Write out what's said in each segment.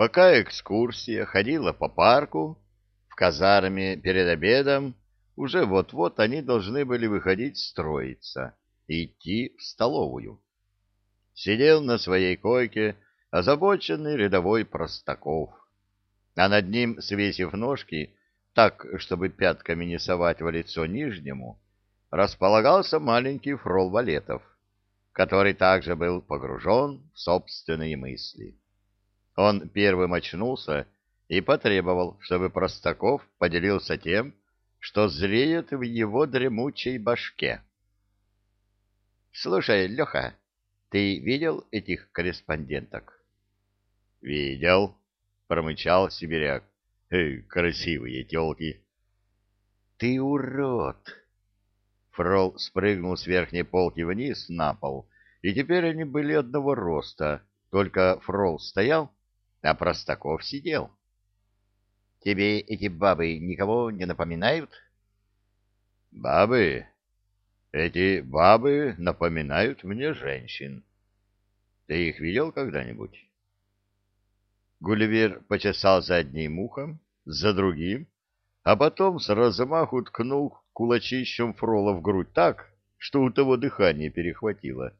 Пока экскурсия ходила по парку, в казарме перед обедом уже вот-вот они должны были выходить строиться и идти в столовую. Сидел на своей койке озабоченный рядовой Простаков, а над ним, свесив ножки, так, чтобы пятками не совать в лицо нижнему, располагался маленький фрол Валетов, который также был погружен в собственные мысли. Он первым очнулся и потребовал, чтобы Простаков поделился тем, что зреет в его дремучей башке. — Слушай, Леха, ты видел этих корреспонденток? — Видел, — промычал сибиряк. Эй, красивые телки. — Ты урод! Фрол спрыгнул с верхней полки вниз на пол, и теперь они были одного роста, только Фрол стоял, а Простаков сидел. — Тебе эти бабы никого не напоминают? — Бабы? Эти бабы напоминают мне женщин. Ты их видел когда-нибудь? Гулливер почесал за одним ухом, за другим, а потом с размаху ткнул кулачищем Фрола в грудь так, что у того дыхание перехватило.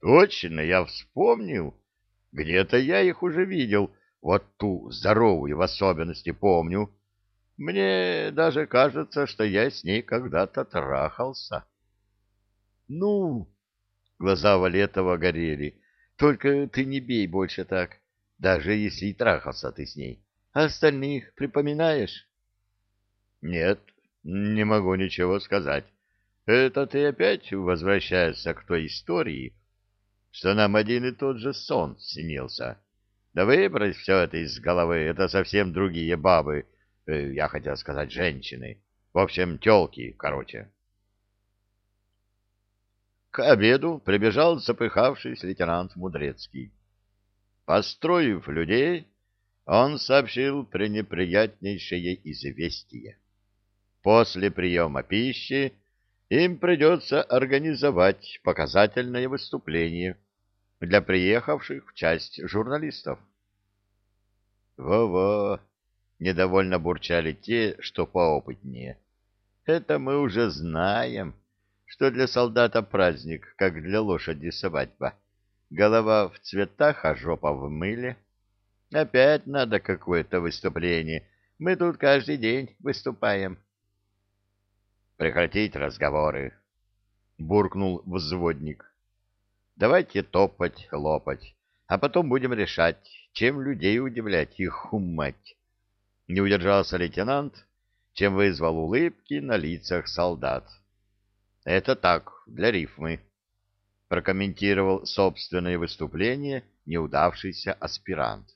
Точно, я вспомнил. Где-то я их уже видел, вот ту здоровую в особенности помню. Мне даже кажется, что я с ней когда-то трахался. Ну, глаза Валетова горели. Только ты не бей больше так, даже если и трахался ты с ней. А остальных припоминаешь? Нет, не могу ничего сказать. Это ты опять возвращаешься к той истории, что нам один и тот же сон снился. Да выбрось все это из головы, это совсем другие бабы, э, я хотел сказать женщины. В общем, телки, короче. К обеду прибежал запыхавшийся лейтенант Мудрецкий. Построив людей, он сообщил пренеприятнейшее известие. После приема пищи им придется организовать показательное выступление для приехавших в часть журналистов. «Во-во!» — недовольно бурчали те, что поопытнее. «Это мы уже знаем, что для солдата праздник, как для лошади свадьба. Голова в цветах, а жопа в мыле». Опять надо какое-то выступление. Мы тут каждый день выступаем. Прекратить разговоры, буркнул взводник. Давайте топать, лопать, а потом будем решать, чем людей удивлять их умать. Не удержался лейтенант, чем вызвал улыбки на лицах солдат. Это так, для рифмы, прокомментировал собственное выступление неудавшийся аспирант.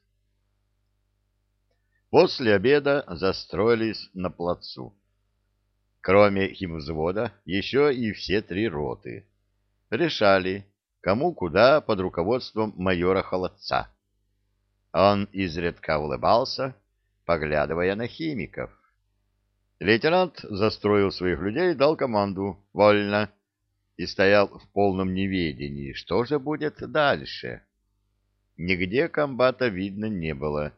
После обеда застроились на плацу. Кроме химвзвода, еще и все три роты. Решали, кому куда под руководством майора Холодца. Он изредка улыбался, поглядывая на химиков. Лейтенант застроил своих людей и дал команду «Вольно!» и стоял в полном неведении, что же будет дальше. Нигде комбата видно не было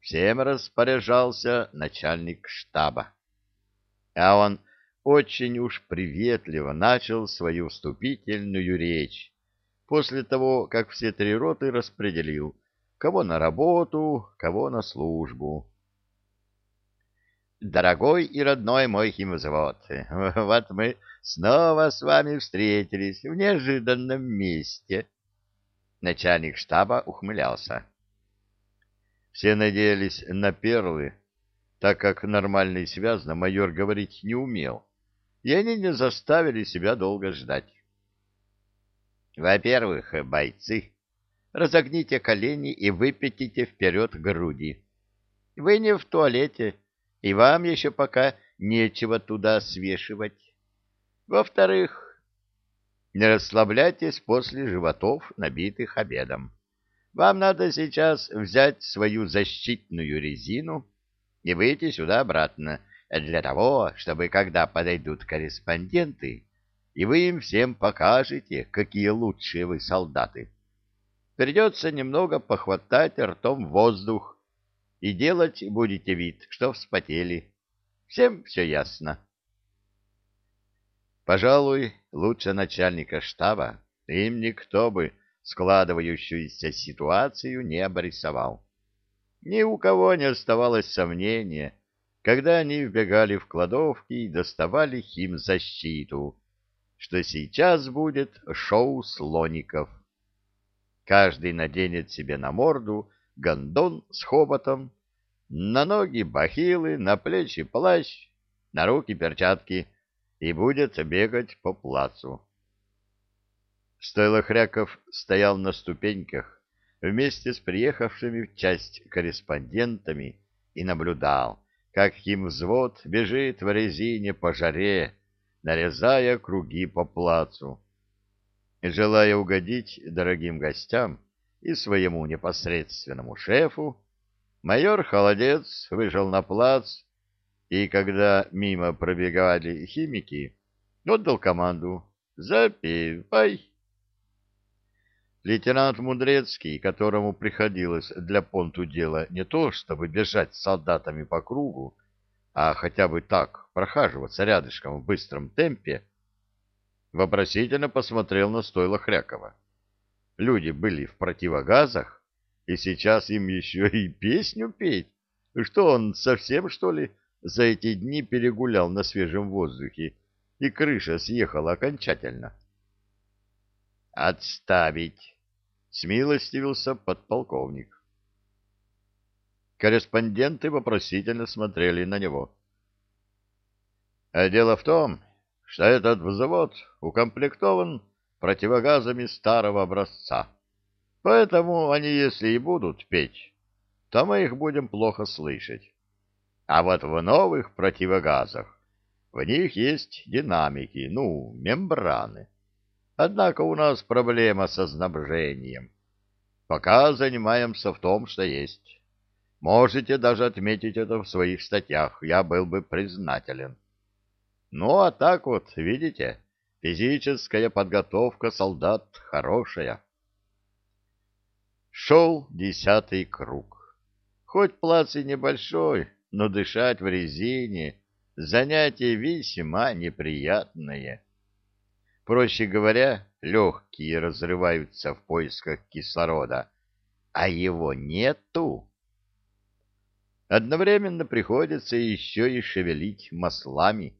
всем распоряжался начальник штаба. А он очень уж приветливо начал свою вступительную речь после того, как все три роты распределил, кого на работу, кого на службу. Дорогой и родной мой химвзвод, вот мы снова с вами встретились в неожиданном месте. Начальник штаба ухмылялся. Все надеялись на перлы, так как нормально и связно майор говорить не умел, и они не заставили себя долго ждать. Во-первых, бойцы, разогните колени и выпятите вперед груди. Вы не в туалете, и вам еще пока нечего туда свешивать. Во-вторых, не расслабляйтесь после животов, набитых обедом. Вам надо сейчас взять свою защитную резину и выйти сюда обратно, для того, чтобы, когда подойдут корреспонденты, и вы им всем покажете, какие лучшие вы солдаты. придется немного похватать ртом воздух, и делать будете вид, что вспотели. Всем все ясно. Пожалуй, лучше начальника штаба им никто бы складывающуюся ситуацию не обрисовал. Ни у кого не оставалось сомнения, когда они вбегали в кладовки и доставали химзащиту, что сейчас будет шоу слоников. Каждый наденет себе на морду гондон с хоботом, на ноги бахилы, на плечи плащ, на руки перчатки и будет бегать по плацу. Стойлохряков стоял на ступеньках вместе с приехавшими в часть корреспондентами и наблюдал, как химвзвод бежит в резине по жаре, нарезая круги по плацу. Желая угодить дорогим гостям и своему непосредственному шефу, майор Холодец вышел на плац и, когда мимо пробегали химики, отдал команду «Запивай!». Лейтенант Мудрецкий, которому приходилось для понту дела не то, чтобы бежать с солдатами по кругу, а хотя бы так прохаживаться рядышком в быстром темпе, вопросительно посмотрел на стойло Хрякова. Люди были в противогазах, и сейчас им еще и песню петь. Что он совсем, что ли, за эти дни перегулял на свежем воздухе, и крыша съехала окончательно? «Отставить!» — смилостивился подполковник. Корреспонденты вопросительно смотрели на него. А дело в том, что этот взвод укомплектован противогазами старого образца. Поэтому они, если и будут петь, то мы их будем плохо слышать. А вот в новых противогазах в них есть динамики, ну, мембраны. Однако у нас проблема со снабжением. Пока занимаемся в том, что есть. Можете даже отметить это в своих статьях, я был бы признателен. Ну, а так вот, видите, физическая подготовка солдат хорошая. Шел десятый круг. Хоть плац и небольшой, но дышать в резине — занятие весьма неприятное. Проще говоря, легкие разрываются в поисках кислорода, а его нету. Одновременно приходится еще и шевелить маслами.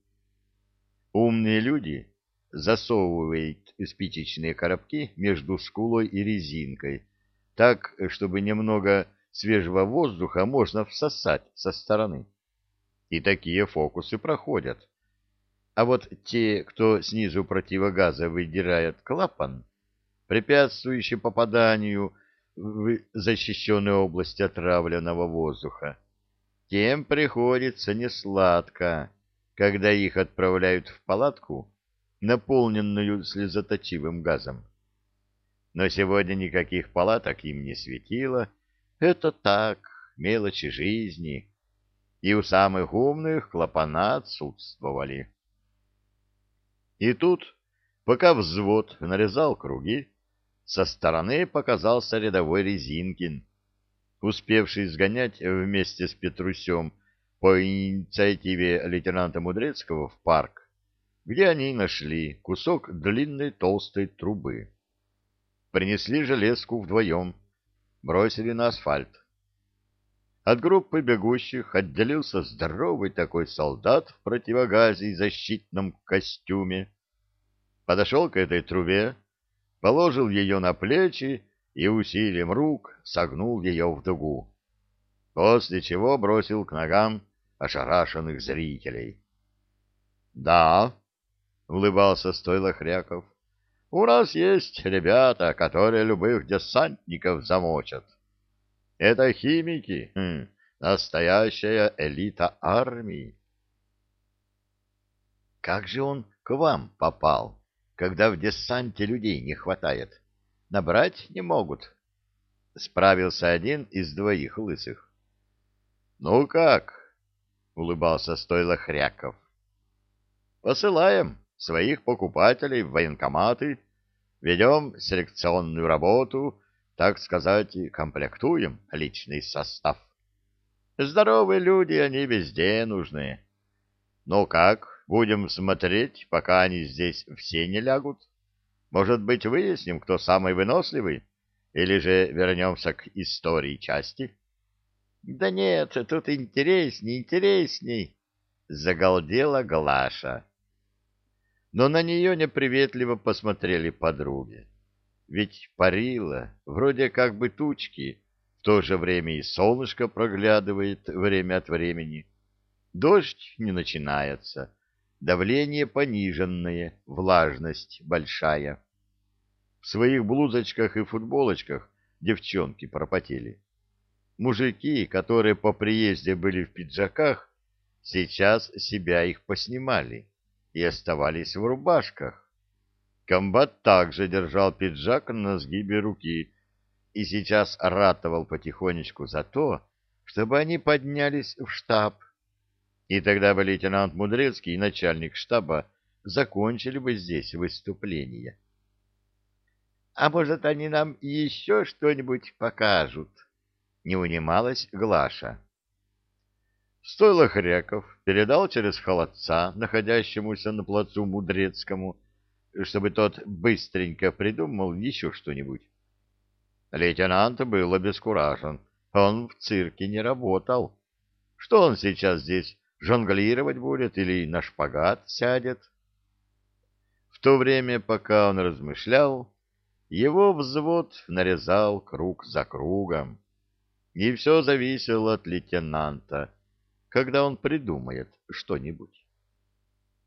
Умные люди засовывают спичечные коробки между скулой и резинкой, так, чтобы немного свежего воздуха можно всосать со стороны. И такие фокусы проходят. А вот те, кто снизу противогаза выдирает клапан, препятствующий попаданию в защищенную область отравленного воздуха, тем приходится несладко, когда их отправляют в палатку, наполненную слезоточивым газом. Но сегодня никаких палаток им не светило. Это так, мелочи жизни. И у самых умных клапана отсутствовали. И тут, пока взвод нарезал круги, со стороны показался рядовой Резинкин, успевший сгонять вместе с Петрусем по инициативе лейтенанта Мудрецкого в парк, где они нашли кусок длинной толстой трубы. Принесли железку вдвоем, бросили на асфальт. От группы бегущих отделился здоровый такой солдат в противогазе и защитном костюме. Подошел к этой трубе, положил ее на плечи и усилием рук согнул ее в дугу, после чего бросил к ногам ошарашенных зрителей. — Да, — улыбался стойло Хряков, — у нас есть ребята, которые любых десантников замочат. Это химики, хм, настоящая элита армии. Как же он к вам попал, когда в десанте людей не хватает? Набрать не могут. Справился один из двоих лысых. Ну как? Улыбался стойло Хряков. Посылаем своих покупателей в военкоматы, ведем селекционную работу, так сказать, комплектуем личный состав. Здоровые люди, они везде нужны. Ну как, будем смотреть, пока они здесь все не лягут? Может быть, выясним, кто самый выносливый? Или же вернемся к истории части? — Да нет, тут интересней, интересней, — загалдела Глаша. Но на нее неприветливо посмотрели подруги. Ведь парила, вроде как бы тучки, в то же время и солнышко проглядывает время от времени. Дождь не начинается, давление пониженное, влажность большая. В своих блузочках и футболочках девчонки пропотели. Мужики, которые по приезде были в пиджаках, сейчас себя их поснимали и оставались в рубашках. Комбат также держал пиджак на сгибе руки и сейчас ратовал потихонечку за то, чтобы они поднялись в штаб. И тогда бы лейтенант Мудрецкий и начальник штаба закончили бы здесь выступление. — А может, они нам еще что-нибудь покажут? — не унималась Глаша. Стойло Хряков передал через холодца, находящемуся на плацу Мудрецкому, чтобы тот быстренько придумал еще что-нибудь. Лейтенант был обескуражен. Он в цирке не работал. Что он сейчас здесь, жонглировать будет или на шпагат сядет? В то время, пока он размышлял, его взвод нарезал круг за кругом. И все зависело от лейтенанта, когда он придумает что-нибудь.